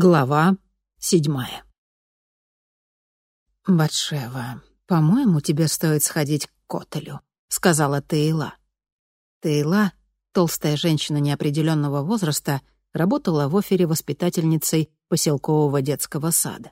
Глава седьмая. «Батшева, по-моему, тебе стоит сходить к Котелю», — сказала Тейла. Тейла, толстая женщина неопределенного возраста, работала в офере воспитательницей поселкового детского сада.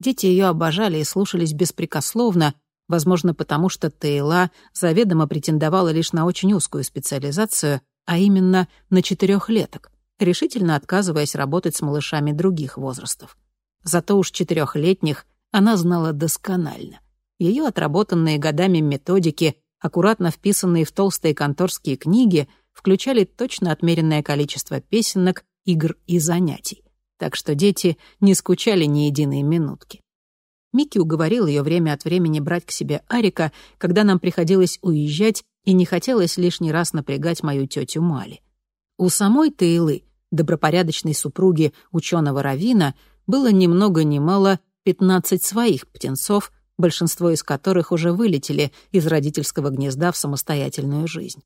Дети ее обожали и слушались беспрекословно, возможно, потому что Тейла заведомо претендовала лишь на очень узкую специализацию, а именно на четырехлеток решительно отказываясь работать с малышами других возрастов. Зато уж четырехлетних она знала досконально. Ее отработанные годами методики, аккуратно вписанные в толстые конторские книги, включали точно отмеренное количество песенок, игр и занятий. Так что дети не скучали ни единой минутки. Микки уговорил ее время от времени брать к себе Арика, когда нам приходилось уезжать и не хотелось лишний раз напрягать мою тетю Мали. У самой Тейлы, добропорядочной супруги ученого Равина, было ни много ни мало 15 своих птенцов, большинство из которых уже вылетели из родительского гнезда в самостоятельную жизнь.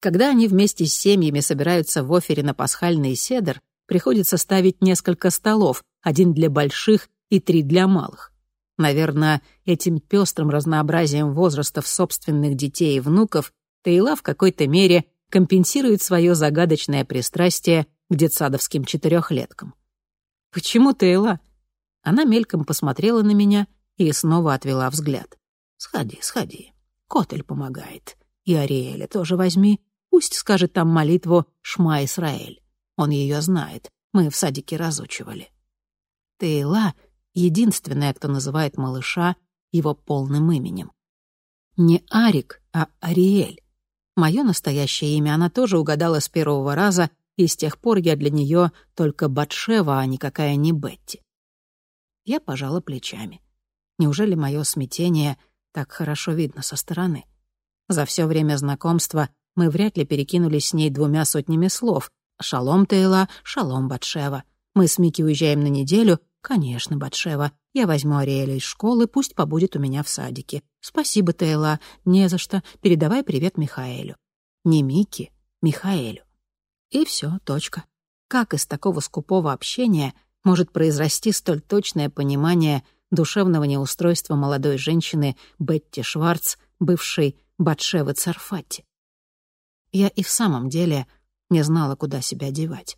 Когда они вместе с семьями собираются в офере на пасхальный седр, приходится ставить несколько столов, один для больших и три для малых. Наверное, этим пестрым разнообразием возрастов собственных детей и внуков Тейла в какой-то мере компенсирует свое загадочное пристрастие к детсадовским четырехлеткам. «Почему ты, Элла?» Она мельком посмотрела на меня и снова отвела взгляд. «Сходи, сходи. Котель помогает. И Ариэля тоже возьми. Пусть скажет там молитву «Шма Исраэль». Он ее знает. Мы в садике разучивали. Тейла — единственная, кто называет малыша его полным именем. Не Арик, а Ариэль. Мое настоящее имя она тоже угадала с первого раза, и с тех пор я для нее только Батшева, а никакая не Бетти. Я пожала плечами. Неужели мое смятение так хорошо видно со стороны? За все время знакомства мы вряд ли перекинулись с ней двумя сотнями слов. «Шалом, Тейла, шалом, Батшева. Мы с Микки уезжаем на неделю. Конечно, Батшева. Я возьму Ариэля из школы, пусть побудет у меня в садике. Спасибо, Тейла. Не за что. Передавай привет Михаэлю. Не Микки, Михаэлю. И все, точка. Как из такого скупого общения может произрасти столь точное понимание душевного неустройства молодой женщины Бетти Шварц, бывшей Батшевы Царфати? Я и в самом деле не знала, куда себя девать.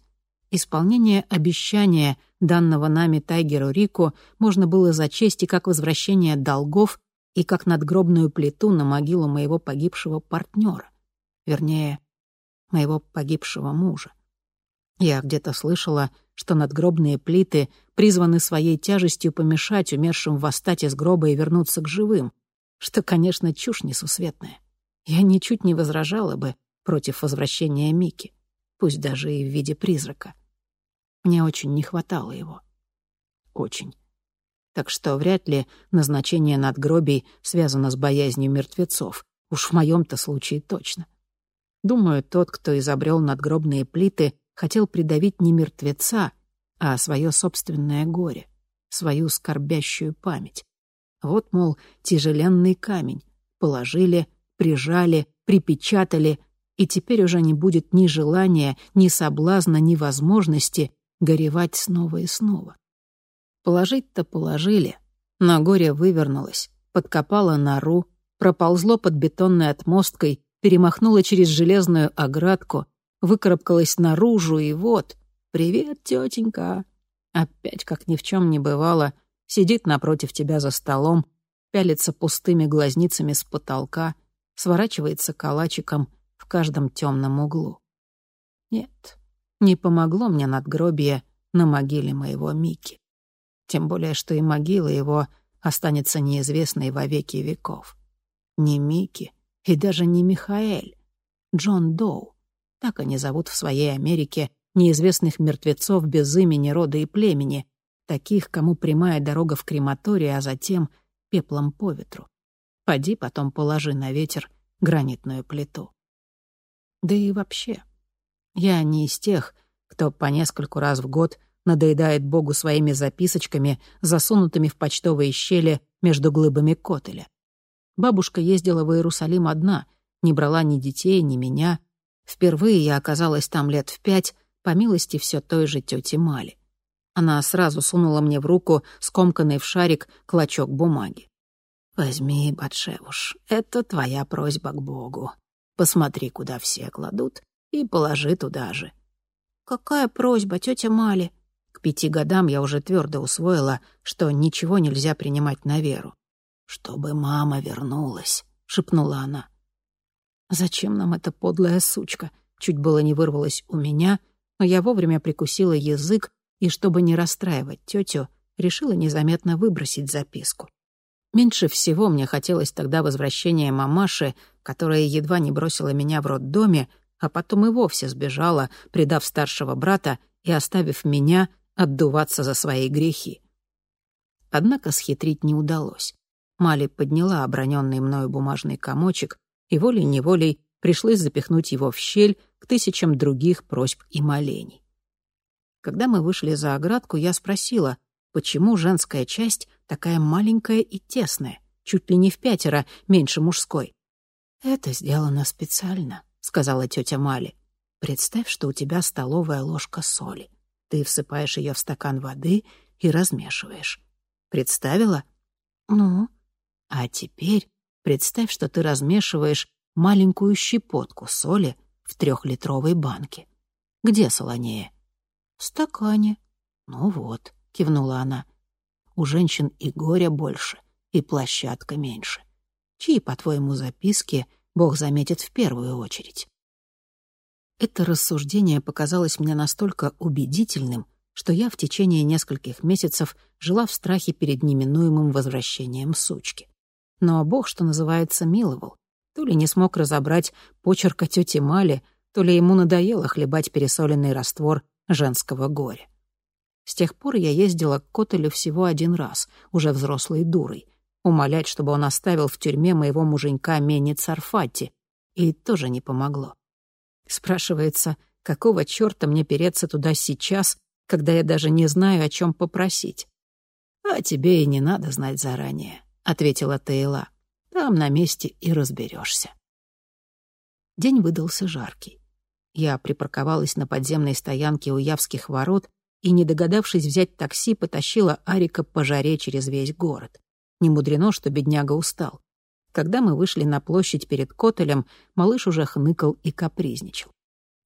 Исполнение обещания, данного нами Тайгеру Рику, можно было зачесть и как возвращение долгов, и как надгробную плиту на могилу моего погибшего партнера. Вернее, моего погибшего мужа. Я где-то слышала, что надгробные плиты призваны своей тяжестью помешать умершим восстать из гроба и вернуться к живым, что, конечно, чушь несусветная. Я ничуть не возражала бы против возвращения Мики, пусть даже и в виде призрака. Мне очень не хватало его. Очень. Так что вряд ли назначение надгробий связано с боязнью мертвецов. Уж в моем-то случае точно. Думаю, тот, кто изобрел надгробные плиты, хотел придавить не мертвеца, а свое собственное горе, свою скорбящую память. Вот, мол, тяжеленный камень. Положили, прижали, припечатали, и теперь уже не будет ни желания, ни соблазна, ни возможности горевать снова и снова. Положить-то положили, но горе вывернулось, подкопало нору, проползло под бетонной отмосткой перемахнула через железную оградку, выкарабкалась наружу, и вот... «Привет, тетенька!» Опять, как ни в чем не бывало, сидит напротив тебя за столом, пялится пустыми глазницами с потолка, сворачивается калачиком в каждом темном углу. Нет, не помогло мне надгробие на могиле моего Мики. Тем более, что и могила его останется неизвестной во веки веков. Не Мики, и даже не Михаэль. Джон Доу. Так они зовут в своей Америке неизвестных мертвецов без имени, рода и племени, таких, кому прямая дорога в крематорий, а затем пеплом по ветру. Поди потом положи на ветер гранитную плиту. Да и вообще, я не из тех, кто по нескольку раз в год надоедает Богу своими записочками, засунутыми в почтовые щели между глыбами котеля. Бабушка ездила в Иерусалим одна, не брала ни детей, ни меня. Впервые я оказалась там лет в пять, по милости все той же тети Мали. Она сразу сунула мне в руку скомканный в шарик клочок бумаги. «Возьми, Батшевуш, это твоя просьба к Богу. Посмотри, куда все кладут, и положи туда же». «Какая просьба, тетя Мали?» К пяти годам я уже твердо усвоила, что ничего нельзя принимать на веру. «Чтобы мама вернулась», — шепнула она. «Зачем нам эта подлая сучка?» Чуть было не вырвалась у меня, но я вовремя прикусила язык и, чтобы не расстраивать тетю, решила незаметно выбросить записку. Меньше всего мне хотелось тогда возвращения мамаши, которая едва не бросила меня в роддоме, а потом и вовсе сбежала, предав старшего брата и оставив меня отдуваться за свои грехи. Однако схитрить не удалось. Мали подняла оброненный мною бумажный комочек, и волей-неволей пришлось запихнуть его в щель к тысячам других просьб и молений. Когда мы вышли за оградку, я спросила, почему женская часть такая маленькая и тесная, чуть ли не в пятеро меньше мужской. «Это сделано специально», — сказала тетя Мали. «Представь, что у тебя столовая ложка соли. Ты всыпаешь ее в стакан воды и размешиваешь. Представила? Ну? А теперь представь, что ты размешиваешь маленькую щепотку соли в трехлитровой банке. Где солонее? В стакане. Ну вот, кивнула она. У женщин и горя больше, и площадка меньше. Чьи, по-твоему, записки Бог заметит в первую очередь? Это рассуждение показалось мне настолько убедительным, что я в течение нескольких месяцев жила в страхе перед неминуемым возвращением сучки. Но Бог, что называется, миловал. То ли не смог разобрать почерка тети Мали, то ли ему надоело хлебать пересоленный раствор женского горя. С тех пор я ездила к Котелю всего один раз, уже взрослой дурой, умолять, чтобы он оставил в тюрьме моего муженька Мени Царфати, и тоже не помогло. Спрашивается, какого чёрта мне переться туда сейчас, когда я даже не знаю, о чем попросить? «А тебе и не надо знать заранее», — ответила Тейла. «Там на месте и разберешься. День выдался жаркий. Я припарковалась на подземной стоянке у Явских ворот и, не догадавшись взять такси, потащила Арика по жаре через весь город. Не мудрено, что бедняга устал. Когда мы вышли на площадь перед Котелем, малыш уже хныкал и капризничал.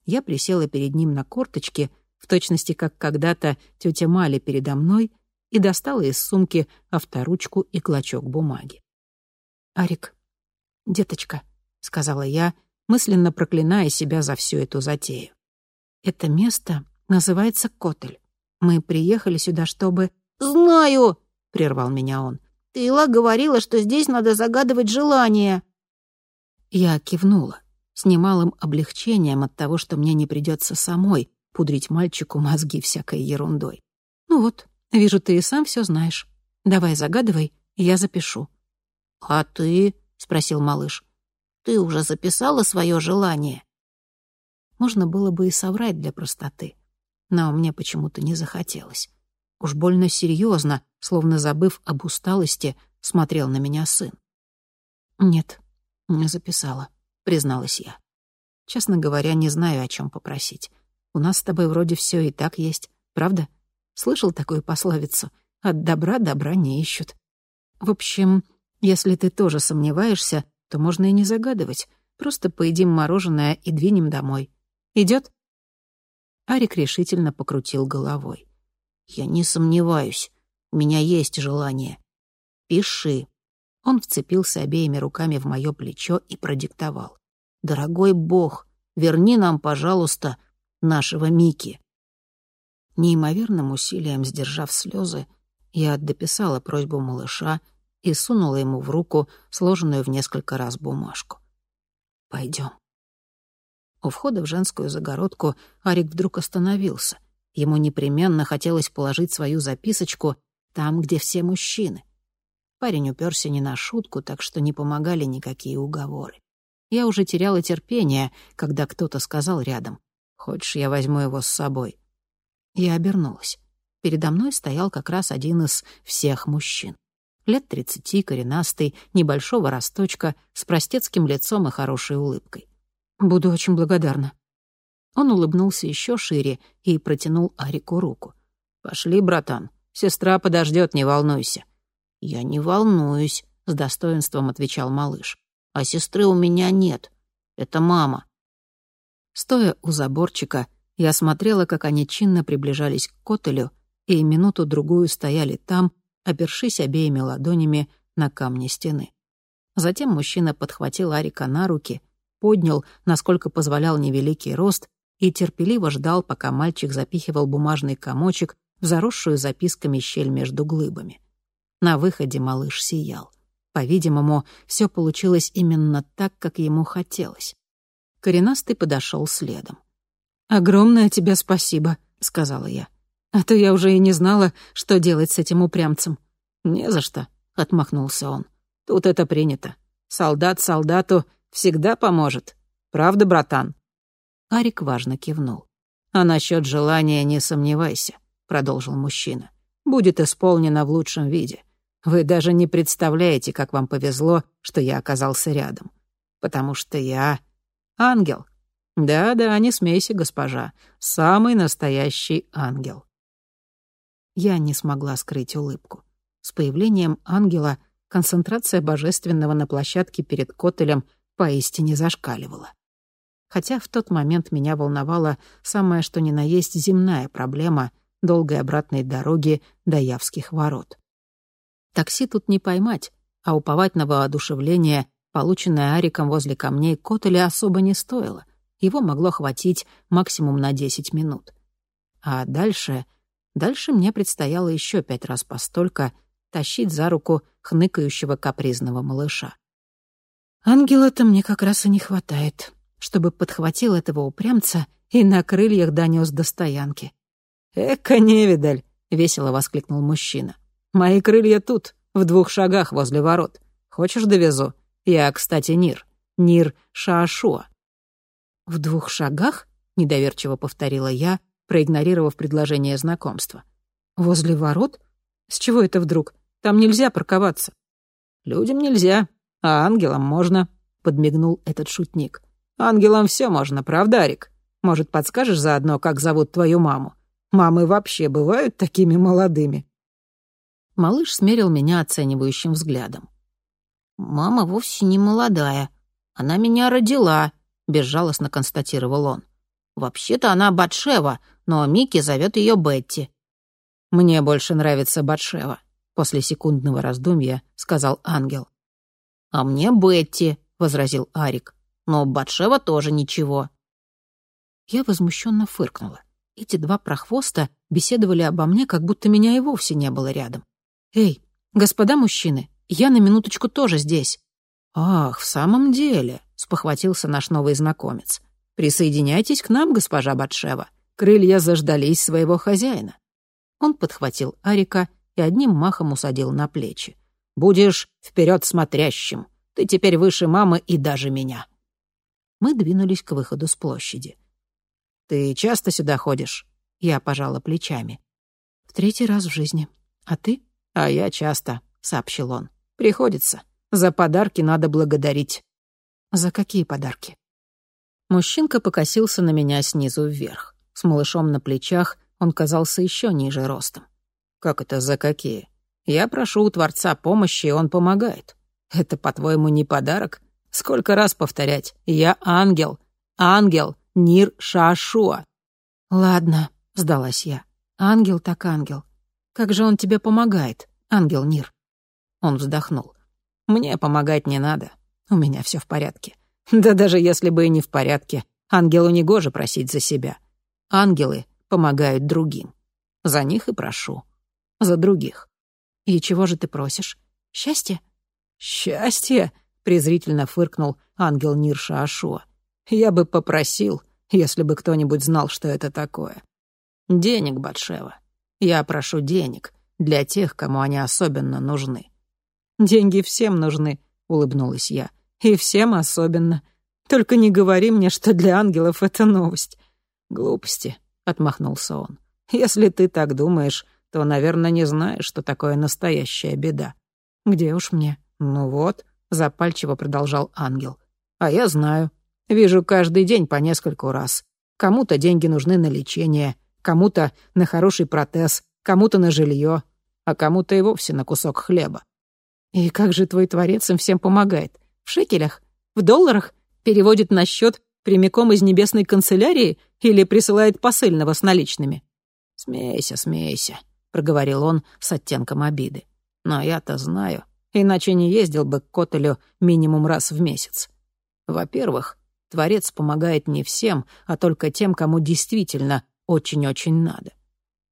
Я присела перед ним на корточки, в точности как когда-то тетя Мали передо мной, и достала из сумки авторучку и клочок бумаги. «Арик, деточка», — сказала я, мысленно проклиная себя за всю эту затею. «Это место называется Котель. Мы приехали сюда, чтобы...» «Знаю!» — прервал меня он. Тейла говорила, что здесь надо загадывать желание». Я кивнула, с немалым облегчением от того, что мне не придется самой пудрить мальчику мозги всякой ерундой. «Ну вот, вижу, ты и сам все знаешь. Давай загадывай, я запишу». «А ты?» — спросил малыш. «Ты уже записала свое желание?» Можно было бы и соврать для простоты, но мне почему-то не захотелось. Уж больно серьезно, словно забыв об усталости, смотрел на меня сын. «Нет, не записала», — призналась я. «Честно говоря, не знаю, о чем попросить. У нас с тобой вроде все и так есть, правда? Слышал такую пословицу? От добра добра не ищут. В общем, если ты тоже сомневаешься, то можно и не загадывать. Просто поедим мороженое и двинем домой. Идет? Арик решительно покрутил головой. «Я не сомневаюсь. У меня есть желание. Пиши». Он вцепился обеими руками в мое плечо и продиктовал. «Дорогой Бог, верни нам, пожалуйста, нашего Мики». Неимоверным усилием сдержав слезы, я дописала просьбу малыша и сунула ему в руку сложенную в несколько раз бумажку. «Пойдем». У входа в женскую загородку Арик вдруг остановился — Ему непременно хотелось положить свою записочку там, где все мужчины. Парень уперся не на шутку, так что не помогали никакие уговоры. Я уже теряла терпение, когда кто-то сказал рядом, «Хочешь, я возьму его с собой?» Я обернулась. Передо мной стоял как раз один из всех мужчин. Лет тридцати, коренастый, небольшого росточка, с простецким лицом и хорошей улыбкой. «Буду очень благодарна», он улыбнулся еще шире и протянул Арику руку. «Пошли, братан. Сестра подождет, не волнуйся». «Я не волнуюсь», — с достоинством отвечал малыш. «А сестры у меня нет. Это мама». Стоя у заборчика, я смотрела, как они чинно приближались к котелю, и минуту-другую стояли там, опершись обеими ладонями на камне стены. Затем мужчина подхватил Арика на руки, поднял, насколько позволял невеликий рост, и терпеливо ждал, пока мальчик запихивал бумажный комочек в заросшую записками щель между глыбами. На выходе малыш сиял. По-видимому, все получилось именно так, как ему хотелось. Коренастый подошел следом. «Огромное тебе спасибо», — сказала я. «А то я уже и не знала, что делать с этим упрямцем». «Не за что», — отмахнулся он. «Тут это принято. Солдат солдату всегда поможет. Правда, братан?» Арик важно кивнул. «А насчет желания не сомневайся», — продолжил мужчина. «Будет исполнено в лучшем виде. Вы даже не представляете, как вам повезло, что я оказался рядом. Потому что я ангел. Да-да, не смейся, госпожа. Самый настоящий ангел». Я не смогла скрыть улыбку. С появлением ангела концентрация божественного на площадке перед Котелем поистине зашкаливала хотя в тот момент меня волновала самая что ни на есть земная проблема долгой обратной дороги до Явских ворот. Такси тут не поймать, а уповать на воодушевление, полученное Ариком возле камней Котеля, особо не стоило. Его могло хватить максимум на 10 минут. А дальше... Дальше мне предстояло еще пять раз постолько тащить за руку хныкающего капризного малыша. Ангела-то мне как раз и не хватает чтобы подхватил этого упрямца и на крыльях донес до стоянки. «Эка невидаль!» — весело воскликнул мужчина. «Мои крылья тут, в двух шагах возле ворот. Хочешь, довезу? Я, кстати, Нир. Нир Шаашуа». «В двух шагах?» — недоверчиво повторила я, проигнорировав предложение знакомства. «Возле ворот? С чего это вдруг? Там нельзя парковаться». «Людям нельзя, а ангелам можно», — подмигнул этот шутник. Ангелам все можно, правда, Арик? Может, подскажешь заодно, как зовут твою маму? Мамы вообще бывают такими молодыми?» Малыш смерил меня оценивающим взглядом. «Мама вовсе не молодая. Она меня родила», — безжалостно констатировал он. «Вообще-то она Батшева, но Микки зовет ее Бетти». «Мне больше нравится Батшева», — после секундного раздумья сказал ангел. «А мне Бетти», — возразил Арик но Батшева тоже ничего». Я возмущенно фыркнула. Эти два прохвоста беседовали обо мне, как будто меня и вовсе не было рядом. «Эй, господа мужчины, я на минуточку тоже здесь». «Ах, в самом деле», — спохватился наш новый знакомец. «Присоединяйтесь к нам, госпожа Батшева. Крылья заждались своего хозяина». Он подхватил Арика и одним махом усадил на плечи. «Будешь вперед смотрящим. Ты теперь выше мамы и даже меня» мы двинулись к выходу с площади. «Ты часто сюда ходишь?» Я пожала плечами. «В третий раз в жизни. А ты?» «А я часто», — сообщил он. «Приходится. За подарки надо благодарить». «За какие подарки?» Мужчинка покосился на меня снизу вверх. С малышом на плечах он казался еще ниже ростом. «Как это за какие? Я прошу у Творца помощи, и он помогает. Это, по-твоему, не подарок? Сколько раз повторять? Я ангел. Ангел Нир Шашуа. Ладно, сдалась я. Ангел так ангел. Как же он тебе помогает, ангел Нир? Он вздохнул. Мне помогать не надо. У меня все в порядке. Да даже если бы и не в порядке, ангелу не гоже просить за себя. Ангелы помогают другим. За них и прошу. За других. И чего же ты просишь? Счастье? Счастье? презрительно фыркнул ангел Нирша Ашуа. «Я бы попросил, если бы кто-нибудь знал, что это такое. Денег, Батшева. Я прошу денег для тех, кому они особенно нужны». «Деньги всем нужны», — улыбнулась я. «И всем особенно. Только не говори мне, что для ангелов это новость». «Глупости», — отмахнулся он. «Если ты так думаешь, то, наверное, не знаешь, что такое настоящая беда». «Где уж мне?» «Ну вот, запальчиво продолжал ангел. А я знаю. Вижу каждый день по нескольку раз. Кому-то деньги нужны на лечение, кому-то на хороший протез, кому-то на жилье, а кому-то и вовсе на кусок хлеба. И как же твой творец им всем помогает? В шекелях? В долларах? Переводит на счет прямиком из небесной канцелярии или присылает посыльного с наличными? «Смейся, смейся», — проговорил он с оттенком обиды. «Но я-то знаю, иначе не ездил бы к Котелю минимум раз в месяц. Во-первых, Творец помогает не всем, а только тем, кому действительно очень-очень надо.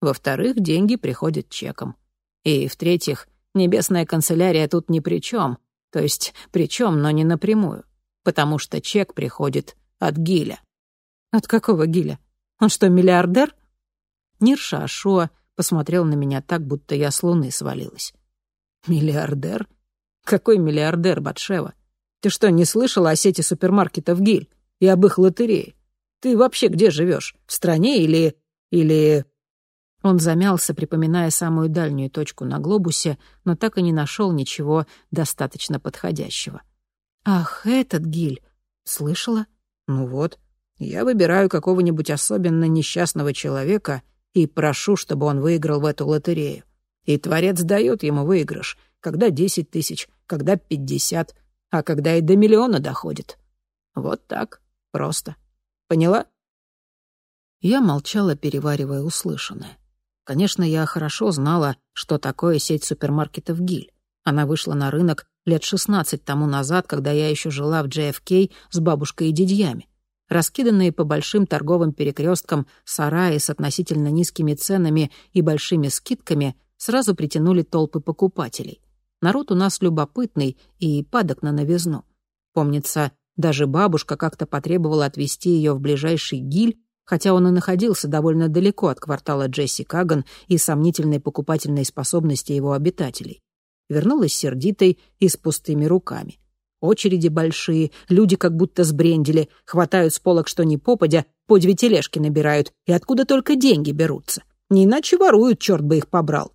Во-вторых, деньги приходят чеком. И в-третьих, небесная канцелярия тут ни при чем, то есть при чем, но не напрямую, потому что чек приходит от Гиля. От какого Гиля? Он что, миллиардер? Нирша Ашуа посмотрел на меня так, будто я с луны свалилась. Миллиардер? Какой миллиардер, Батшева? Ты что, не слышала о сети супермаркетов Гиль и об их лотерее? Ты вообще где живешь? В стране или... или... Он замялся, припоминая самую дальнюю точку на глобусе, но так и не нашел ничего достаточно подходящего. «Ах, этот Гиль! Слышала?» «Ну вот, я выбираю какого-нибудь особенно несчастного человека и прошу, чтобы он выиграл в эту лотерею. И Творец дает ему выигрыш, когда десять тысяч, когда пятьдесят, а когда и до миллиона доходит. Вот так, просто. Поняла?» Я молчала, переваривая услышанное. Конечно, я хорошо знала, что такое сеть супермаркетов «Гиль». Она вышла на рынок лет 16 тому назад, когда я еще жила в JFK с бабушкой и дядьями. Раскиданные по большим торговым перекресткам сараи с относительно низкими ценами и большими скидками сразу притянули толпы покупателей. Народ у нас любопытный и падок на новизну. Помнится, даже бабушка как-то потребовала отвезти ее в ближайший гиль, хотя он и находился довольно далеко от квартала Джесси Каган и сомнительной покупательной способности его обитателей. Вернулась сердитой и с пустыми руками. Очереди большие, люди как будто сбрендили, хватают с полок что ни попадя, по две тележки набирают, и откуда только деньги берутся. Не иначе воруют, черт бы их побрал.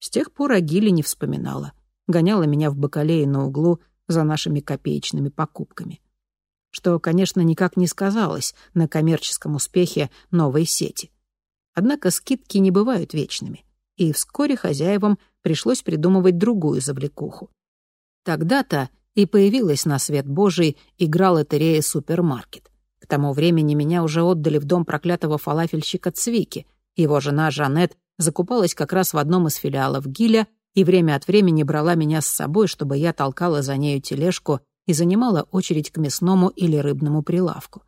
С тех пор Агили не вспоминала. Гоняла меня в бакалее на углу за нашими копеечными покупками что, конечно, никак не сказалось на коммерческом успехе новой сети. Однако скидки не бывают вечными, и вскоре хозяевам пришлось придумывать другую завлекуху. Тогда-то и появилась на свет Божий игра лотерея «Супермаркет». К тому времени меня уже отдали в дом проклятого фалафельщика Цвики. Его жена Жанет закупалась как раз в одном из филиалов Гиля и время от времени брала меня с собой, чтобы я толкала за нею тележку и занимала очередь к мясному или рыбному прилавку.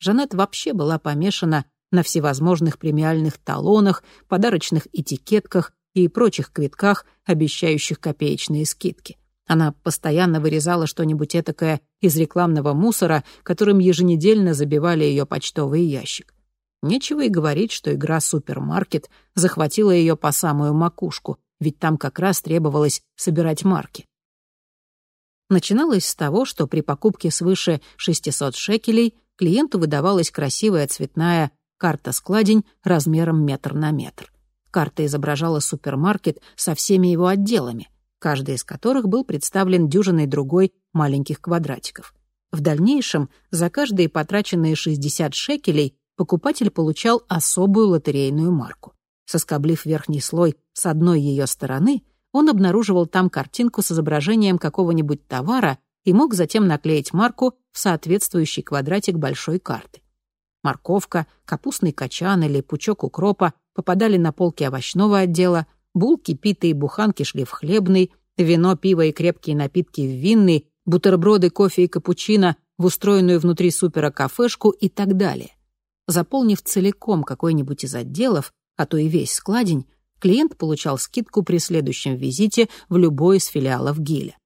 Жанет вообще была помешана на всевозможных премиальных талонах, подарочных этикетках и прочих квитках, обещающих копеечные скидки. Она постоянно вырезала что-нибудь этакое из рекламного мусора, которым еженедельно забивали ее почтовый ящик. Нечего и говорить, что игра «Супермаркет» захватила ее по самую макушку, ведь там как раз требовалось собирать марки начиналось с того, что при покупке свыше 600 шекелей клиенту выдавалась красивая цветная карта-складень размером метр на метр. Карта изображала супермаркет со всеми его отделами, каждый из которых был представлен дюжиной другой маленьких квадратиков. В дальнейшем за каждые потраченные 60 шекелей покупатель получал особую лотерейную марку. Соскоблив верхний слой с одной ее стороны — он обнаруживал там картинку с изображением какого-нибудь товара и мог затем наклеить марку в соответствующий квадратик большой карты. Морковка, капустный качан или пучок укропа попадали на полки овощного отдела, булки, питы и буханки шли в хлебный, вино, пиво и крепкие напитки в винный, бутерброды, кофе и капучино в устроенную внутри супера кафешку и так далее. Заполнив целиком какой-нибудь из отделов, а то и весь складень, клиент получал скидку при следующем визите в любой из филиалов Гиля.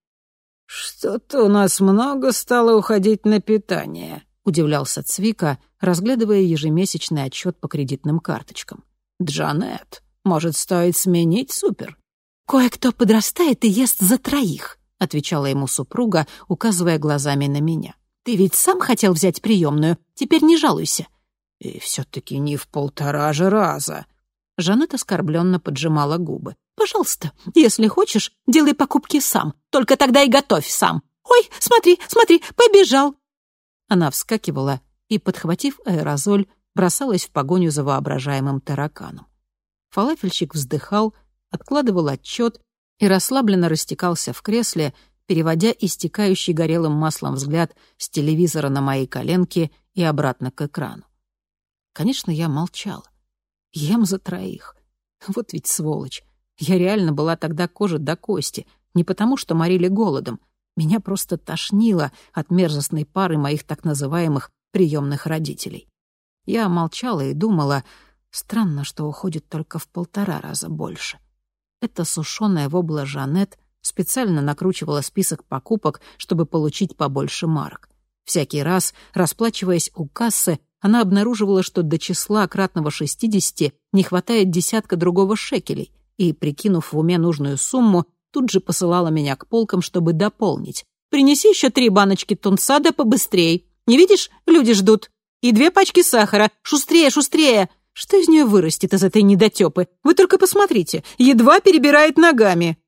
«Что-то у нас много стало уходить на питание», — удивлялся Цвика, разглядывая ежемесячный отчет по кредитным карточкам. «Джанет, может, стоит сменить супер?» «Кое-кто подрастает и ест за троих», — отвечала ему супруга, указывая глазами на меня. «Ты ведь сам хотел взять приемную, теперь не жалуйся». «И все-таки не в полтора же раза», Жанет оскорбленно поджимала губы. «Пожалуйста, если хочешь, делай покупки сам. Только тогда и готовь сам. Ой, смотри, смотри, побежал!» Она вскакивала и, подхватив аэрозоль, бросалась в погоню за воображаемым тараканом. Фалафельщик вздыхал, откладывал отчет и расслабленно растекался в кресле, переводя истекающий горелым маслом взгляд с телевизора на мои коленки и обратно к экрану. Конечно, я молчала. Ем за троих. Вот ведь сволочь. Я реально была тогда кожа до кости. Не потому, что морили голодом. Меня просто тошнило от мерзостной пары моих так называемых приемных родителей. Я молчала и думала, странно, что уходит только в полтора раза больше. Эта сушеная вобла Жанет специально накручивала список покупок, чтобы получить побольше марок. Всякий раз, расплачиваясь у кассы, она обнаруживала, что до числа кратного 60 не хватает десятка другого шекелей, и, прикинув в уме нужную сумму, тут же посылала меня к полкам, чтобы дополнить. «Принеси еще три баночки тунца, побыстрей. Не видишь, люди ждут. И две пачки сахара. Шустрее, шустрее!» Что из нее вырастет, из этой недотепы? Вы только посмотрите, едва перебирает ногами.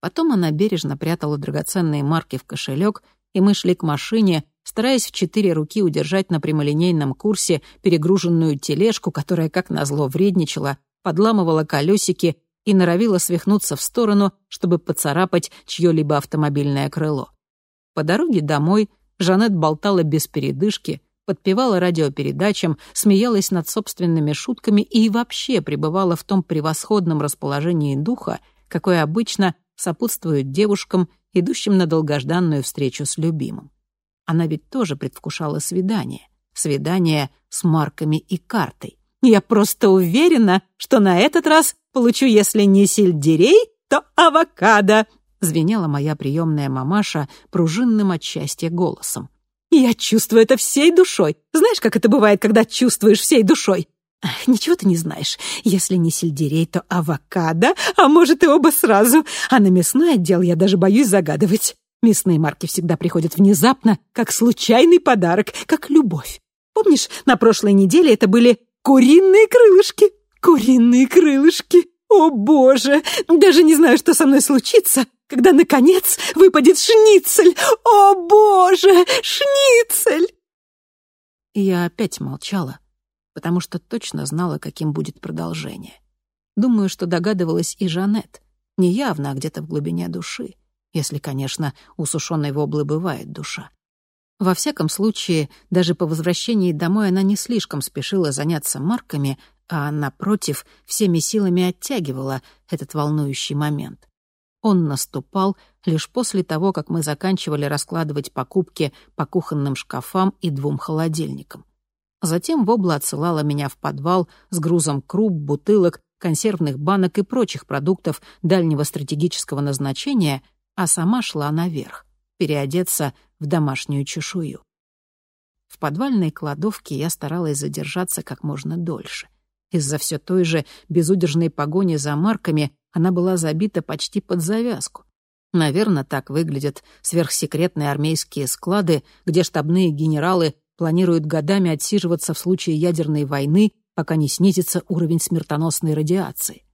Потом она бережно прятала драгоценные марки в кошелек, и мы шли к машине, стараясь в четыре руки удержать на прямолинейном курсе перегруженную тележку, которая, как назло, вредничала, подламывала колесики и норовила свихнуться в сторону, чтобы поцарапать чье-либо автомобильное крыло. По дороге домой Жанет болтала без передышки, подпевала радиопередачам, смеялась над собственными шутками и вообще пребывала в том превосходном расположении духа, какое обычно сопутствует девушкам, идущим на долгожданную встречу с любимым. Она ведь тоже предвкушала свидание. Свидание с марками и картой. Я просто уверена, что на этот раз получу, если не сельдерей, то авокадо!» — звенела моя приемная мамаша пружинным от счастья голосом. «Я чувствую это всей душой. Знаешь, как это бывает, когда чувствуешь всей душой? Ах, ничего ты не знаешь. Если не сельдерей, то авокадо, а может и оба сразу. А на мясной отдел я даже боюсь загадывать. Мясные марки всегда приходят внезапно, как случайный подарок, как любовь. Помнишь, на прошлой неделе это были Куриные крылышки! Куриные крылышки! О, боже! Даже не знаю, что со мной случится, когда, наконец, выпадет шницель! О, боже! Шницель!» Я опять молчала, потому что точно знала, каким будет продолжение. Думаю, что догадывалась и Жанет. Не явно, а где-то в глубине души. Если, конечно, у сушеной воблы бывает душа. Во всяком случае, даже по возвращении домой она не слишком спешила заняться марками, а, напротив, всеми силами оттягивала этот волнующий момент. Он наступал лишь после того, как мы заканчивали раскладывать покупки по кухонным шкафам и двум холодильникам. Затем Вобла отсылала меня в подвал с грузом круп, бутылок, консервных банок и прочих продуктов дальнего стратегического назначения, а сама шла наверх, переодеться в домашнюю чешую. В подвальной кладовке я старалась задержаться как можно дольше. Из-за все той же безудержной погони за марками она была забита почти под завязку. Наверное, так выглядят сверхсекретные армейские склады, где штабные генералы планируют годами отсиживаться в случае ядерной войны, пока не снизится уровень смертоносной радиации.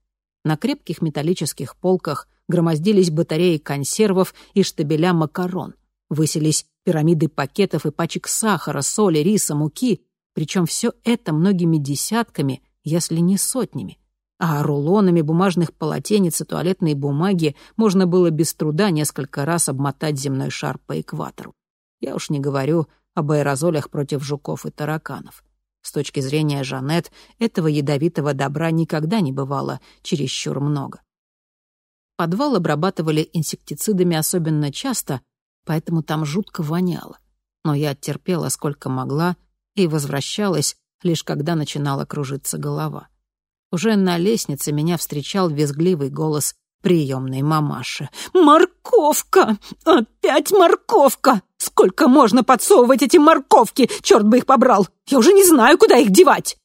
На крепких металлических полках громоздились батареи консервов и штабеля макарон — Выселись пирамиды пакетов и пачек сахара, соли, риса, муки, причем все это многими десятками, если не сотнями. А рулонами бумажных полотенец и туалетной бумаги можно было без труда несколько раз обмотать земной шар по экватору. Я уж не говорю об аэрозолях против жуков и тараканов. С точки зрения Жанет, этого ядовитого добра никогда не бывало чересчур много. Подвал обрабатывали инсектицидами особенно часто, поэтому там жутко воняло. Но я терпела сколько могла и возвращалась, лишь когда начинала кружиться голова. Уже на лестнице меня встречал визгливый голос приемной мамаши. «Морковка! Опять морковка! Сколько можно подсовывать эти морковки? Черт бы их побрал! Я уже не знаю, куда их девать!»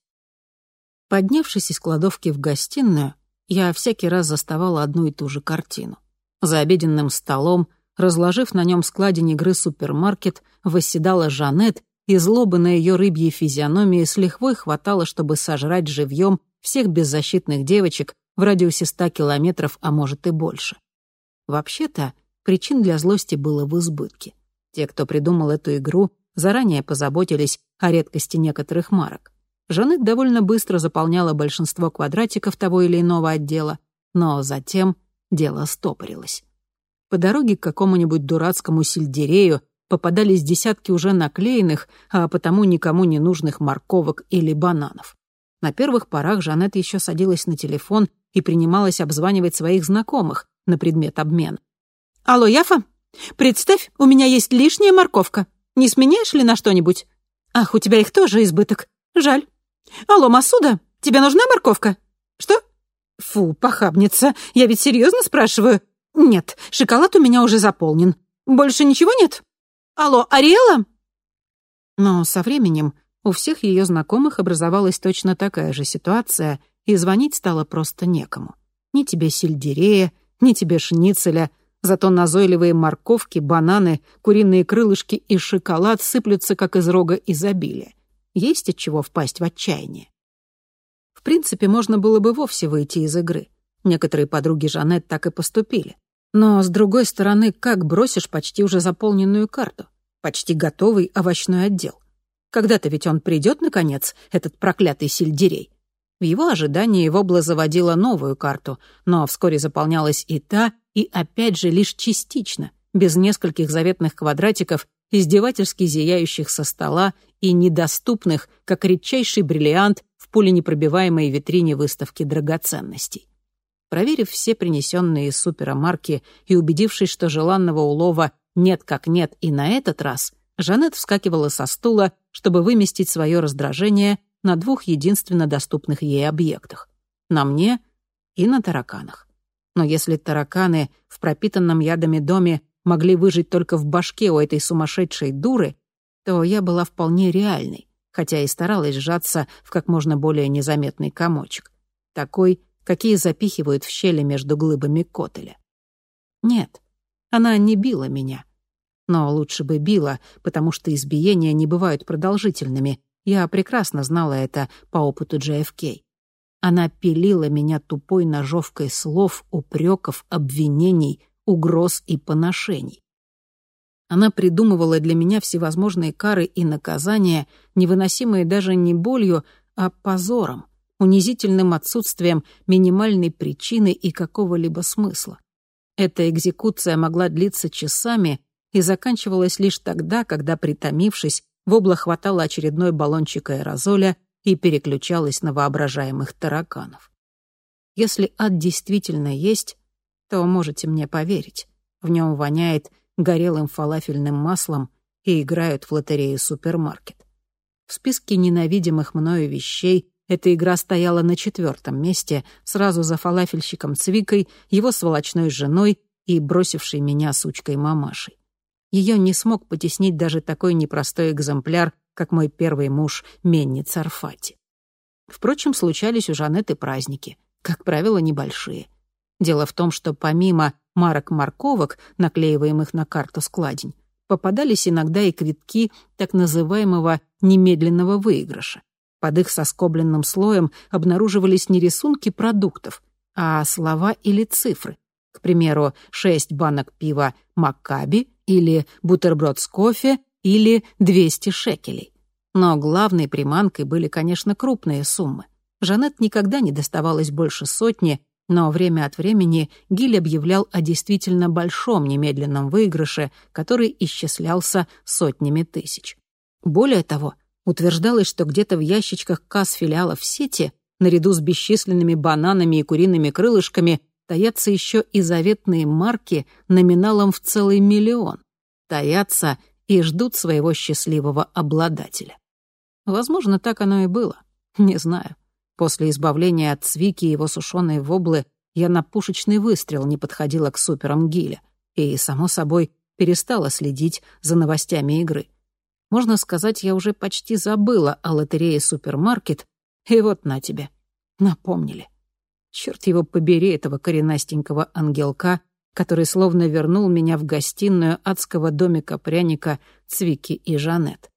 Поднявшись из кладовки в гостиную, я всякий раз заставала одну и ту же картину. За обеденным столом — Разложив на нем складень игры «Супермаркет», восседала Жанет, и злобы на ее рыбьей физиономии с лихвой хватало, чтобы сожрать живьем всех беззащитных девочек в радиусе ста километров, а может и больше. Вообще-то, причин для злости было в избытке. Те, кто придумал эту игру, заранее позаботились о редкости некоторых марок. Жанет довольно быстро заполняла большинство квадратиков того или иного отдела, но затем дело стопорилось. По дороге к какому-нибудь дурацкому сельдерею попадались десятки уже наклеенных, а потому никому не нужных морковок или бананов. На первых порах Жанет еще садилась на телефон и принималась обзванивать своих знакомых на предмет обмена. «Алло, Яфа? Представь, у меня есть лишняя морковка. Не сменяешь ли на что-нибудь? Ах, у тебя их тоже избыток. Жаль. Алло, Масуда, тебе нужна морковка? Что? Фу, похабница, я ведь серьезно спрашиваю. Нет, шоколад у меня уже заполнен. Больше ничего нет? Алло, Ариэла?» Но со временем у всех ее знакомых образовалась точно такая же ситуация, и звонить стало просто некому. Ни тебе сельдерея, ни тебе шницеля, зато назойливые морковки, бананы, куриные крылышки и шоколад сыплются, как из рога изобилия. Есть от чего впасть в отчаяние. В принципе, можно было бы вовсе выйти из игры. Некоторые подруги Жанет так и поступили. Но, с другой стороны, как бросишь почти уже заполненную карту? Почти готовый овощной отдел. Когда-то ведь он придет, наконец, этот проклятый сельдерей. В его ожидании Вобла заводила новую карту, но вскоре заполнялась и та, и опять же лишь частично, без нескольких заветных квадратиков, издевательски зияющих со стола и недоступных, как редчайший бриллиант в пуленепробиваемой витрине выставки драгоценностей. Проверив все принесенные из супермарки и убедившись, что желанного улова нет как нет и на этот раз, Жанет вскакивала со стула, чтобы выместить свое раздражение на двух единственно доступных ей объектах — на мне и на тараканах. Но если тараканы в пропитанном ядами доме могли выжить только в башке у этой сумасшедшей дуры, то я была вполне реальной, хотя и старалась сжаться в как можно более незаметный комочек. Такой, какие запихивают в щели между глыбами котеля. Нет, она не била меня. Но лучше бы била, потому что избиения не бывают продолжительными. Я прекрасно знала это по опыту JFK. Она пилила меня тупой ножовкой слов, упреков, обвинений, угроз и поношений. Она придумывала для меня всевозможные кары и наказания, невыносимые даже не болью, а позором унизительным отсутствием минимальной причины и какого-либо смысла. Эта экзекуция могла длиться часами и заканчивалась лишь тогда, когда, притомившись, Вобла хватала очередной баллончик аэрозоля и переключалась на воображаемых тараканов. Если ад действительно есть, то можете мне поверить. В нем воняет горелым фалафельным маслом и играют в лотерею супермаркет. В списке ненавидимых мною вещей эта игра стояла на четвертом месте, сразу за фалафельщиком Цвикой, его сволочной женой и бросившей меня сучкой мамашей. Ее не смог потеснить даже такой непростой экземпляр, как мой первый муж Менни Царфати. Впрочем, случались у Жанеты праздники, как правило, небольшие. Дело в том, что помимо марок-морковок, наклеиваемых на карту складень, попадались иногда и квитки так называемого «немедленного выигрыша». Под их соскобленным слоем обнаруживались не рисунки продуктов, а слова или цифры. К примеру, шесть банок пива «Маккаби» или бутерброд с кофе или 200 шекелей. Но главной приманкой были, конечно, крупные суммы. Жанет никогда не доставалось больше сотни, но время от времени Гиль объявлял о действительно большом немедленном выигрыше, который исчислялся сотнями тысяч. Более того, Утверждалось, что где-то в ящичках касс филиалов сети, наряду с бесчисленными бананами и куриными крылышками, таятся еще и заветные марки номиналом в целый миллион. Таятся и ждут своего счастливого обладателя. Возможно, так оно и было. Не знаю. После избавления от Цвики и его сушеной воблы я на пушечный выстрел не подходила к суперам Гиля и, само собой, перестала следить за новостями игры. Можно сказать, я уже почти забыла о лотерее «Супермаркет», и вот на тебе. Напомнили. Черт его побери, этого коренастенького ангелка, который словно вернул меня в гостиную адского домика пряника Цвики и Жанет.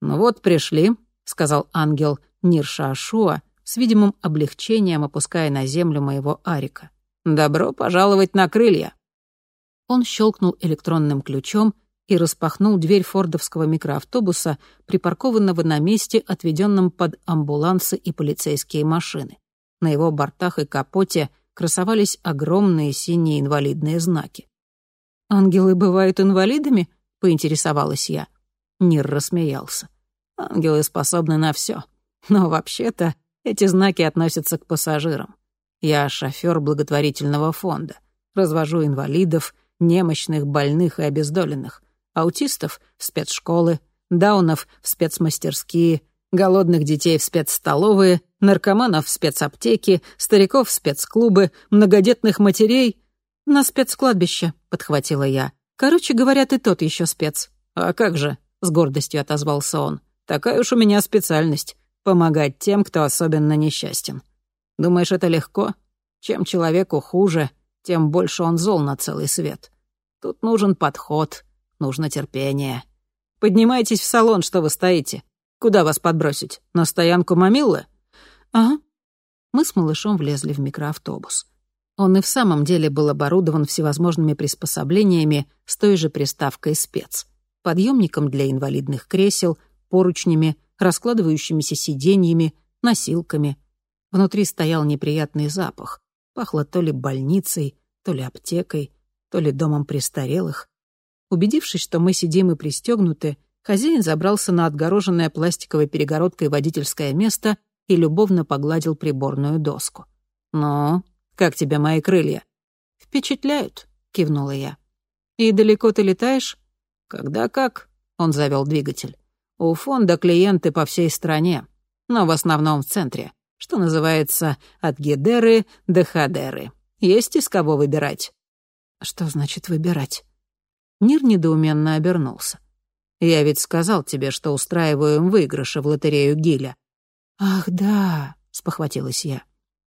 «Ну вот, пришли», — сказал ангел Нирша Ашуа, с видимым облегчением опуская на землю моего Арика. «Добро пожаловать на крылья». Он щелкнул электронным ключом, и распахнул дверь фордовского микроавтобуса, припаркованного на месте, отведенном под амбулансы и полицейские машины. На его бортах и капоте красовались огромные синие инвалидные знаки. «Ангелы бывают инвалидами?» — поинтересовалась я. Нир рассмеялся. «Ангелы способны на все. Но вообще-то эти знаки относятся к пассажирам. Я шофер благотворительного фонда. Развожу инвалидов, немощных, больных и обездоленных аутистов — в спецшколы, даунов — в спецмастерские, голодных детей в спецстоловые, наркоманов в спецаптеки, стариков в спецклубы, многодетных матерей — на спецкладбище, — подхватила я. Короче говоря, ты тот еще спец. А как же, — с гордостью отозвался он, — такая уж у меня специальность — помогать тем, кто особенно несчастен. Думаешь, это легко? Чем человеку хуже, тем больше он зол на целый свет. Тут нужен подход, Нужно терпение. Поднимайтесь в салон, что вы стоите. Куда вас подбросить? На стоянку Мамиллы? Ага. Мы с малышом влезли в микроавтобус. Он и в самом деле был оборудован всевозможными приспособлениями с той же приставкой «спец». Подъемником для инвалидных кресел, поручнями, раскладывающимися сиденьями, носилками. Внутри стоял неприятный запах. Пахло то ли больницей, то ли аптекой, то ли домом престарелых. Убедившись, что мы сидим и пристегнуты, хозяин забрался на отгороженное пластиковой перегородкой водительское место и любовно погладил приборную доску. «Ну, как тебе мои крылья?» «Впечатляют», — кивнула я. «И далеко ты летаешь?» «Когда как?» — он завел двигатель. «У фонда клиенты по всей стране, но в основном в центре, что называется от Гедеры до Хадеры. Есть из кого выбирать?» «Что значит выбирать?» Нир недоуменно обернулся. «Я ведь сказал тебе, что устраиваем выигрыши в лотерею Гиля». «Ах, да», — спохватилась я.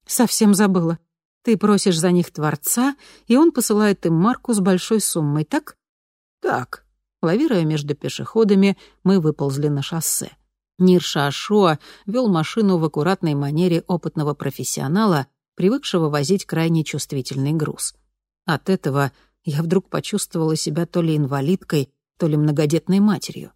«Совсем забыла. Ты просишь за них Творца, и он посылает им марку с большой суммой, так?» «Так». Лавируя между пешеходами, мы выползли на шоссе. Нирша Ашуа вел машину в аккуратной манере опытного профессионала, привыкшего возить крайне чувствительный груз. От этого я вдруг почувствовала себя то ли инвалидкой, то ли многодетной матерью.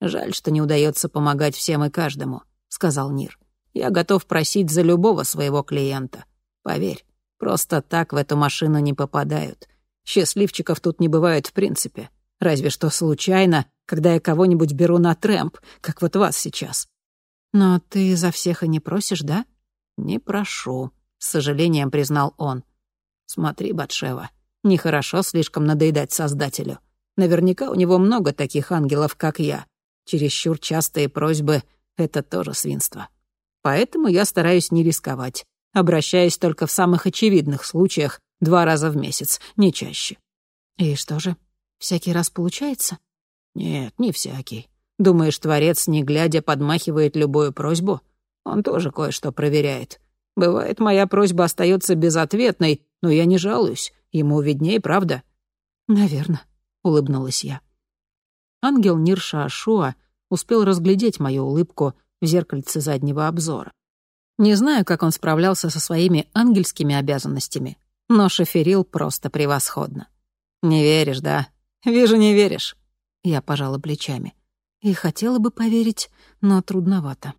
«Жаль, что не удается помогать всем и каждому», — сказал Нир. «Я готов просить за любого своего клиента. Поверь, просто так в эту машину не попадают. Счастливчиков тут не бывает в принципе. Разве что случайно, когда я кого-нибудь беру на трэмп, как вот вас сейчас». «Но ты за всех и не просишь, да?» «Не прошу», — с сожалением признал он. «Смотри, Батшева, Нехорошо слишком надоедать Создателю. Наверняка у него много таких ангелов, как я. Чересчур частые просьбы — это тоже свинство. Поэтому я стараюсь не рисковать, обращаясь только в самых очевидных случаях два раза в месяц, не чаще. И что же, всякий раз получается? Нет, не всякий. Думаешь, Творец, не глядя, подмахивает любую просьбу? Он тоже кое-что проверяет. Бывает, моя просьба остается безответной, но я не жалуюсь. Ему виднее, правда?» «Наверно», — улыбнулась я. Ангел Нирша Ашуа успел разглядеть мою улыбку в зеркальце заднего обзора. Не знаю, как он справлялся со своими ангельскими обязанностями, но шоферил просто превосходно. «Не веришь, да? Вижу, не веришь». Я пожала плечами. И хотела бы поверить, но трудновато.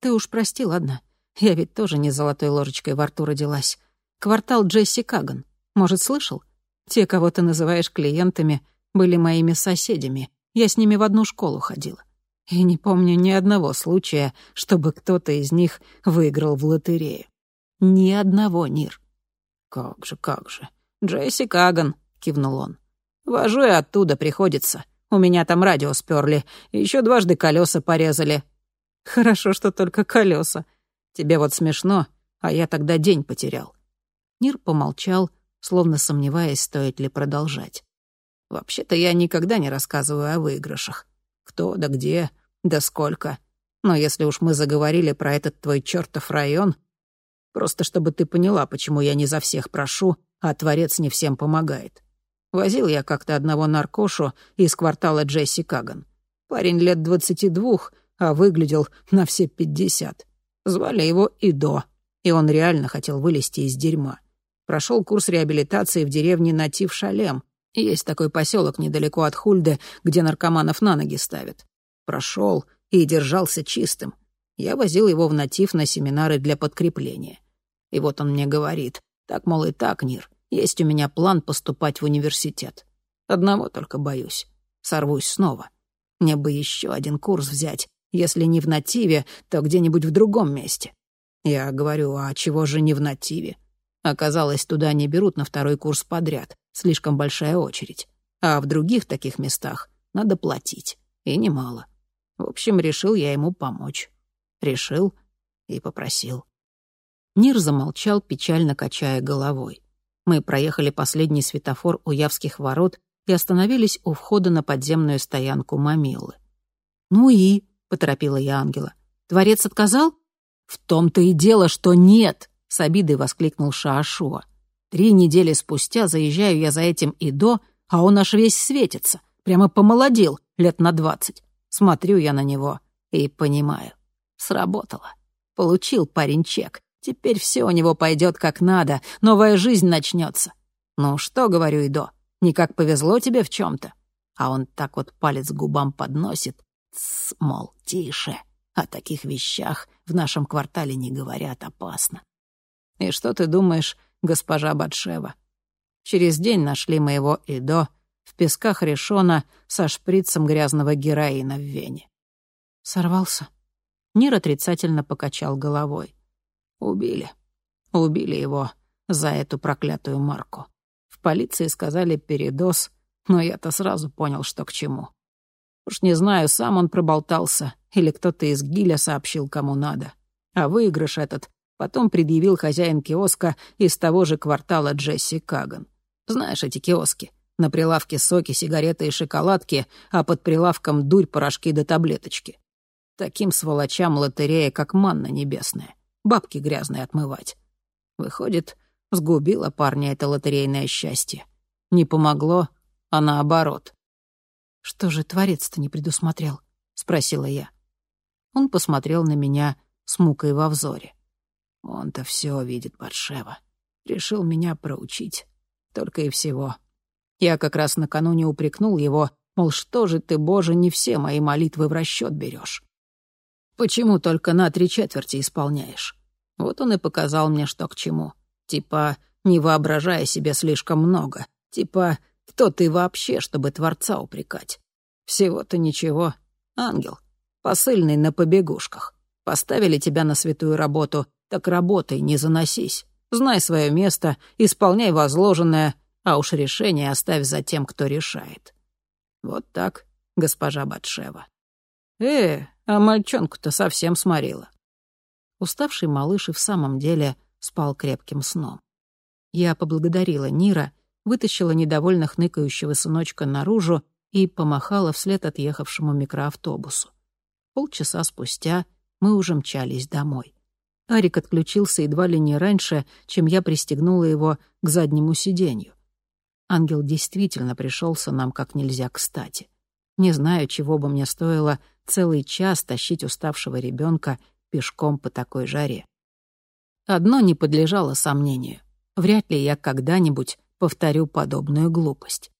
Ты уж прости, ладно? Я ведь тоже не золотой ложечкой во рту родилась. Квартал Джесси Каган. Может, слышал? Те, кого ты называешь клиентами, были моими соседями. Я с ними в одну школу ходила. И не помню ни одного случая, чтобы кто-то из них выиграл в лотерею. Ни одного, Нир. «Как же, как же. Джесси Каган», — кивнул он. «Вожу и оттуда приходится. У меня там радио сперли, еще дважды колеса порезали». «Хорошо, что только колеса. Тебе вот смешно, а я тогда день потерял». Нир помолчал, словно сомневаясь, стоит ли продолжать. «Вообще-то я никогда не рассказываю о выигрышах. Кто да где, да сколько. Но если уж мы заговорили про этот твой чертов район, просто чтобы ты поняла, почему я не за всех прошу, а Творец не всем помогает. Возил я как-то одного наркошу из квартала Джесси Каган. Парень лет двадцати двух, а выглядел на все пятьдесят. Звали его Идо, и он реально хотел вылезти из дерьма. Прошел курс реабилитации в деревне Натив-Шалем Есть такой поселок недалеко от Хульды, где наркоманов на ноги ставят. Прошел и держался чистым. Я возил его в натив на семинары для подкрепления. И вот он мне говорит, так, мол, и так, Нир, есть у меня план поступать в университет. Одного только боюсь. Сорвусь снова. Мне бы еще один курс взять. Если не в нативе, то где-нибудь в другом месте. Я говорю, а чего же не в нативе? Оказалось, туда не берут на второй курс подряд. Слишком большая очередь. А в других таких местах надо платить. И немало. В общем, решил я ему помочь. Решил и попросил. Нир замолчал, печально качая головой. Мы проехали последний светофор у Явских ворот и остановились у входа на подземную стоянку Мамилы. «Ну и?» — поторопила я ангела. «Творец отказал?» «В том-то и дело, что нет!» — с обидой воскликнул Шаашуа. «Три недели спустя заезжаю я за этим Идо, а он аж весь светится, прямо помолодел лет на двадцать. Смотрю я на него и понимаю. Сработало. Получил парень чек. Теперь все у него пойдет как надо, новая жизнь начнется. Ну что, говорю, Идо, никак повезло тебе в чем-то? А он так вот палец губам подносит. Тсс, мол, тише. О таких вещах в нашем квартале не говорят, опасно. И что ты думаешь, госпожа Батшева? Через день нашли моего Идо в песках решона со шприцем грязного героина в вене. Сорвался. Нир отрицательно покачал головой. Убили. Убили его за эту проклятую марку. В полиции сказали передоз, но я-то сразу понял, что к чему. Уж не знаю, сам он проболтался или кто-то из Гиля сообщил, кому надо. А выигрыш этот потом предъявил хозяин киоска из того же квартала Джесси Каган. Знаешь эти киоски? На прилавке соки, сигареты и шоколадки, а под прилавком дурь, порошки да таблеточки. Таким сволочам лотерея, как манна небесная. Бабки грязные отмывать. Выходит, сгубила парня это лотерейное счастье. Не помогло, а наоборот. «Что же творец-то не предусмотрел?» — спросила я. Он посмотрел на меня с мукой во взоре. Он-то все видит, Батшева. Решил меня проучить. Только и всего. Я как раз накануне упрекнул его, мол, что же ты, Боже, не все мои молитвы в расчет берешь. Почему только на три четверти исполняешь? Вот он и показал мне, что к чему. Типа, не воображая себе слишком много. Типа, кто ты вообще, чтобы Творца упрекать? Всего-то ничего. Ангел. Посыльный на побегушках. Поставили тебя на святую работу, так работай, не заносись. Знай свое место, исполняй возложенное, а уж решение оставь за тем, кто решает. Вот так, госпожа Батшева. Э, а мальчонку-то совсем сморила. Уставший малыш и в самом деле спал крепким сном. Я поблагодарила Нира, вытащила недовольно хныкающего сыночка наружу и помахала вслед отъехавшему микроавтобусу. Полчаса спустя мы уже мчались домой. Арик отключился едва ли не раньше, чем я пристегнула его к заднему сиденью. Ангел действительно пришелся нам как нельзя кстати. Не знаю, чего бы мне стоило целый час тащить уставшего ребенка пешком по такой жаре. Одно не подлежало сомнению. Вряд ли я когда-нибудь повторю подобную глупость.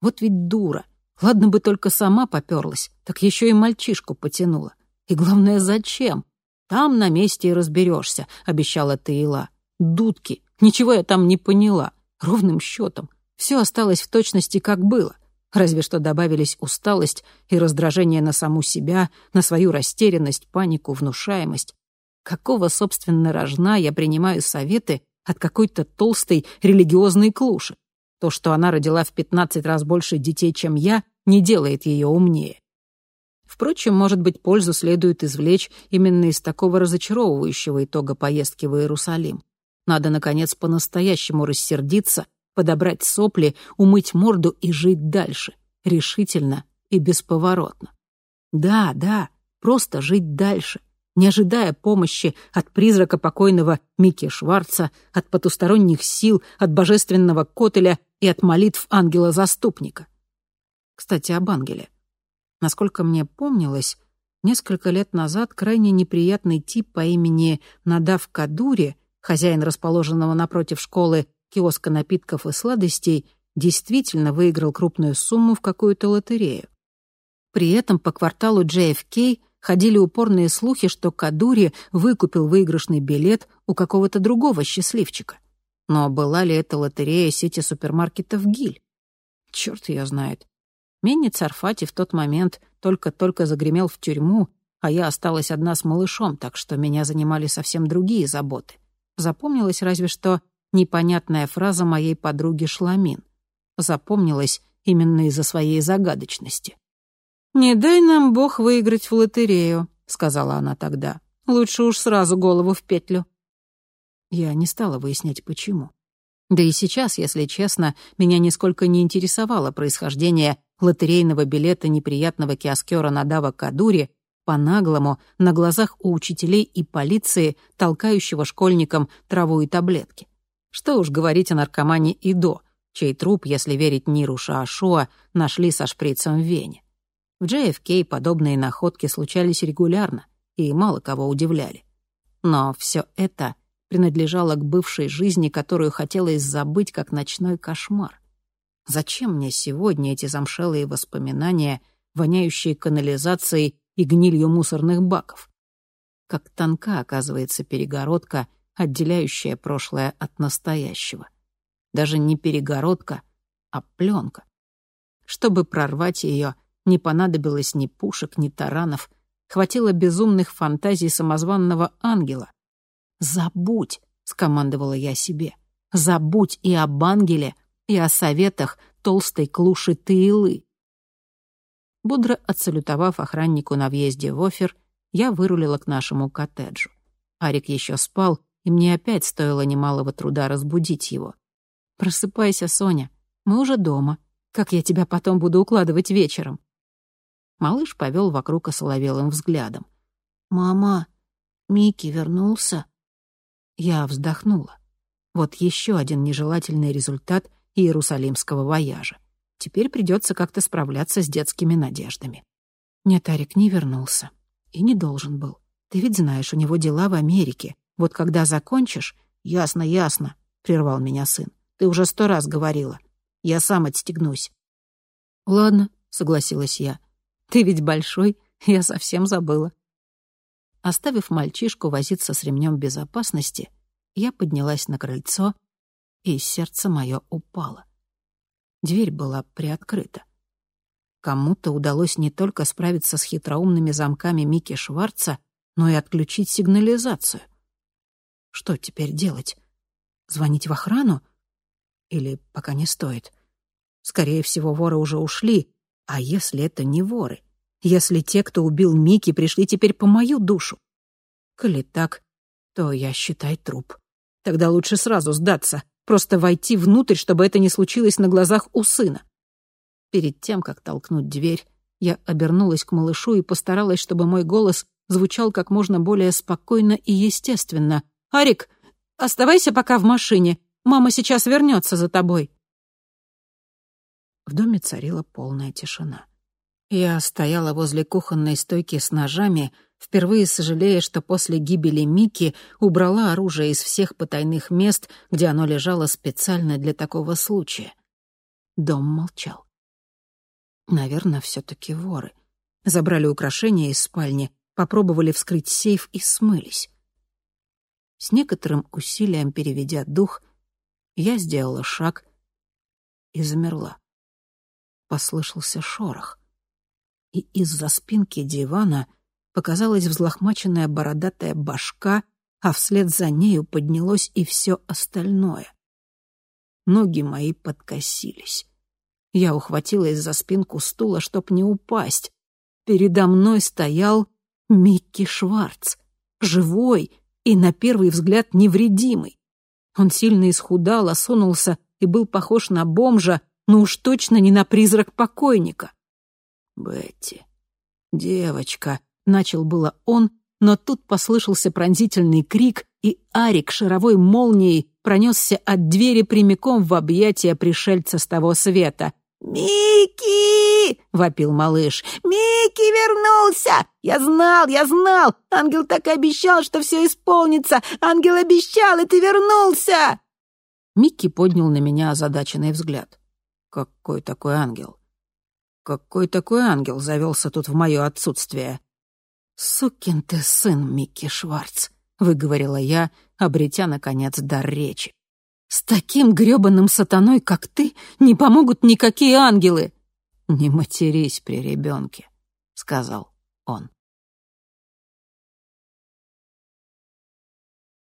Вот ведь дура. Ладно бы только сама попёрлась, так еще и мальчишку потянула. И главное, зачем? Там на месте и разберешься, обещала Таила. Дудки. Ничего я там не поняла. Ровным счетом. Все осталось в точности, как было. Разве что добавились усталость и раздражение на саму себя, на свою растерянность, панику, внушаемость. Какого, собственно, рожна я принимаю советы от какой-то толстой религиозной клуши? То, что она родила в пятнадцать раз больше детей, чем я, не делает ее умнее. Впрочем, может быть, пользу следует извлечь именно из такого разочаровывающего итога поездки в Иерусалим. Надо, наконец, по-настоящему рассердиться подобрать сопли, умыть морду и жить дальше, решительно и бесповоротно. Да, да, просто жить дальше, не ожидая помощи от призрака покойного Микки Шварца, от потусторонних сил, от божественного Котеля и от молитв ангела-заступника. Кстати, об ангеле. Насколько мне помнилось, несколько лет назад крайне неприятный тип по имени Надав Кадури, хозяин расположенного напротив школы киоска напитков и сладостей, действительно выиграл крупную сумму в какую-то лотерею. При этом по кварталу JFK ходили упорные слухи, что Кадури выкупил выигрышный билет у какого-то другого счастливчика. Но была ли это лотерея сети супермаркетов «Гиль»? Черт ее знает. Менни Царфати в тот момент только-только загремел в тюрьму, а я осталась одна с малышом, так что меня занимали совсем другие заботы. Запомнилась разве что непонятная фраза моей подруги Шламин. Запомнилась именно из-за своей загадочности. «Не дай нам Бог выиграть в лотерею», — сказала она тогда. «Лучше уж сразу голову в петлю». Я не стала выяснять, почему. Да и сейчас, если честно, меня нисколько не интересовало происхождение лотерейного билета неприятного киоскера Надава Кадури по-наглому на глазах у учителей и полиции, толкающего школьникам траву и таблетки. Что уж говорить о наркомане Идо, чей труп, если верить Ниру Шаашуа, нашли со шприцем в вене. В JFK подобные находки случались регулярно и мало кого удивляли. Но все это принадлежало к бывшей жизни, которую хотелось забыть, как ночной кошмар. Зачем мне сегодня эти замшелые воспоминания, воняющие канализацией и гнилью мусорных баков? Как тонка оказывается перегородка, отделяющая прошлое от настоящего. Даже не перегородка, а пленка. Чтобы прорвать ее, не понадобилось ни пушек, ни таранов. Хватило безумных фантазий самозванного ангела. «Забудь!» — скомандовала я себе. «Забудь и об ангеле, и о советах толстой клуши Таилы». Бодро отсалютовав охраннику на въезде в офер, я вырулила к нашему коттеджу. Арик еще спал, и мне опять стоило немалого труда разбудить его. «Просыпайся, Соня, мы уже дома. Как я тебя потом буду укладывать вечером?» Малыш повел вокруг осоловелым взглядом. «Мама, Микки вернулся?» Я вздохнула. Вот еще один нежелательный результат иерусалимского вояжа. Теперь придется как-то справляться с детскими надеждами. Нет, Арик не вернулся. И не должен был. Ты ведь знаешь, у него дела в Америке. Вот когда закончишь... Ясно, ясно, — прервал меня сын. Ты уже сто раз говорила. Я сам отстегнусь. Ладно, — согласилась я. Ты ведь большой, я совсем забыла. Оставив мальчишку возиться с ремнем безопасности, я поднялась на крыльцо, и сердце мое упало. Дверь была приоткрыта. Кому-то удалось не только справиться с хитроумными замками Микки Шварца, но и отключить сигнализацию. Что теперь делать? Звонить в охрану? Или пока не стоит? Скорее всего, воры уже ушли, а если это не воры? Если те, кто убил Мики, пришли теперь по мою душу? Коли так, то я, считай, труп. Тогда лучше сразу сдаться, просто войти внутрь, чтобы это не случилось на глазах у сына. Перед тем, как толкнуть дверь, я обернулась к малышу и постаралась, чтобы мой голос звучал как можно более спокойно и естественно. «Арик, оставайся пока в машине. Мама сейчас вернется за тобой». В доме царила полная тишина. Я стояла возле кухонной стойки с ножами, впервые сожалея, что после гибели Мики убрала оружие из всех потайных мест, где оно лежало специально для такого случая. Дом молчал. Наверное, все таки воры. Забрали украшения из спальни, попробовали вскрыть сейф и смылись. С некоторым усилием переведя дух, я сделала шаг и замерла послышался шорох. И из-за спинки дивана показалась взлохмаченная бородатая башка, а вслед за нею поднялось и все остальное. Ноги мои подкосились. Я ухватилась за спинку стула, чтоб не упасть. Передо мной стоял Микки Шварц, живой и, на первый взгляд, невредимый. Он сильно исхудал, осунулся и был похож на бомжа, но уж точно не на призрак покойника. «Бетти, девочка», — начал было он, но тут послышался пронзительный крик, и Арик шаровой молнией пронесся от двери прямиком в объятия пришельца с того света. «Микки!» — вопил малыш. «Микки вернулся! Я знал, я знал! Ангел так обещал, что все исполнится! Ангел обещал, и ты вернулся!» Микки поднял на меня озадаченный взгляд. Какой такой ангел? Какой такой ангел завелся тут в мое отсутствие? «Сукин ты сын, Микки Шварц», — выговорила я, обретя, наконец, дар речи. «С таким грёбаным сатаной, как ты, не помогут никакие ангелы!» «Не матерись при ребенке», — сказал он.